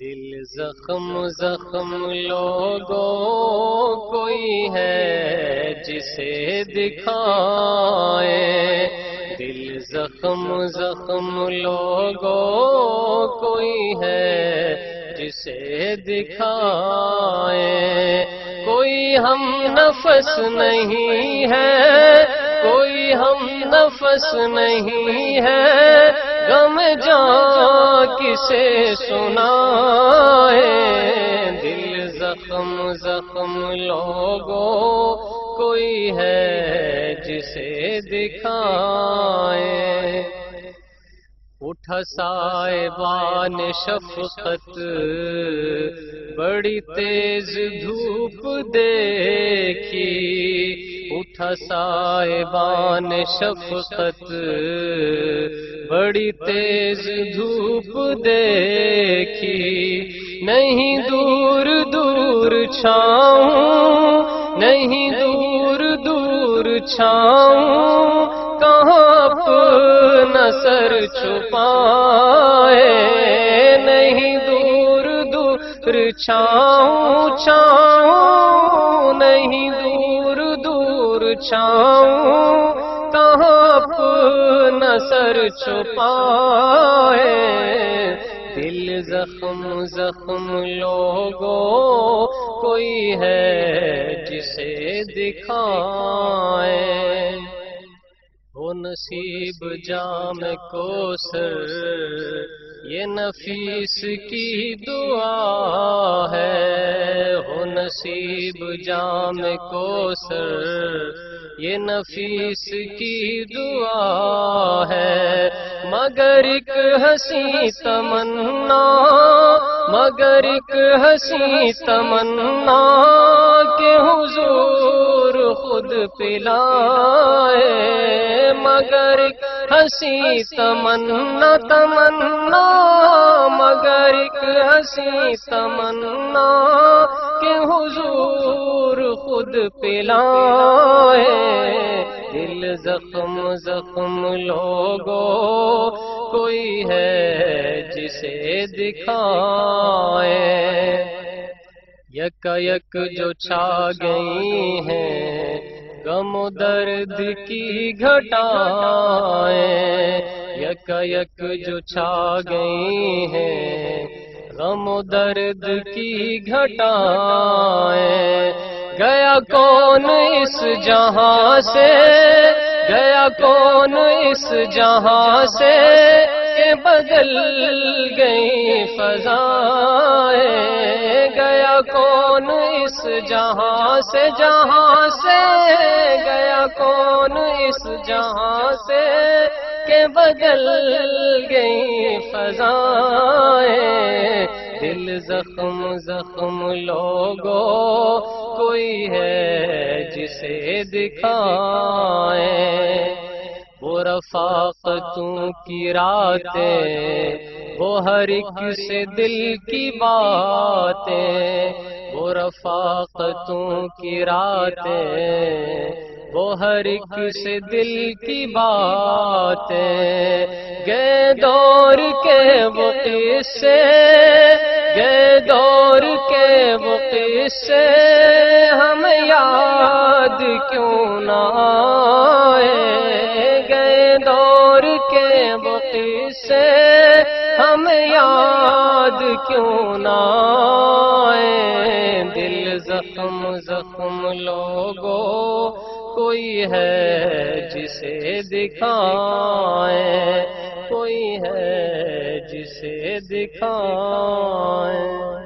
دل زخم زخم لوگوں کوئی ہے جسے دکھائے۔ دل زخم زخم لوگوں کوئی ہے جسے دکھائے۔ کوئی ہم نفس نہیں ہے کوئی ہم نفس نہیں ہے۔ غم جا کسے سنا دل زخم زخم لوگوں کوئی ہے جسے دکھائے۔ اٹھ سائے بان شفقت، بڑی تیز دھوپ دیکھی۔ اٹھ سائے بان شفقت، بڑی تیز دھوپ دیکھی، نہیں دور دور چھاؤں، نہیں دور دور چھاؤں، کہاں اپنا سر چھپائے؟ نہیں دور دور چھاؤں چھاؤں، نہیں دور چھاؤں اپنا سر چھپائے دل زخم زخم لوگوں کوئی ہے جسے دکھائے وہ نصیب جام کو سر یہ نفیس کی دعا ہے، ہو نصیب جام کو سر۔ یہ نفیس کی دعا ہے، مگر ایک ہنسی تمنا۔ مگر ایک ہنسی تمنا کہ حضور خود پلائے۔ مگر ایک ہنسی تمنا تمنا، مگر ایک ہنسی تمنا کہ حضور خود پلائے دل زخم زخم لوگو کوئی ہے جسے دکھائے۔ یک یک جو چھا گئی ہیں غم و درد کی گھٹائے یک یک جو چھا گئی ہیں، غم و درد کی گھٹائے گیا کون اس جہاں سے؟ گیا کون اس جہاں سے؟ بدل گئی فضائے۔ گیا کون اس جہاں سے؟ جہاں سے؟ گیا کون اس جہاں سے کہ بدل گئی فضائے؟ دل زخم زخم لوگو کوئی ہے جسے دکھائے۔ رفاقتوں کی راتیں، وہ ہر ایک سے دل کی باتیں، وہ رفاقتوں کی راتیں، وہ ہر ایک سے دل کی بات گئے دور کے وہ قصے گئے دور کے وہ قصے ہم یاد کیوں نہ اسے ہم یاد کیوں نہ دل زخم زخم لوگو کوئی ہے جسے دکھائیں؟ کوئی ہے جسے دکھائیں؟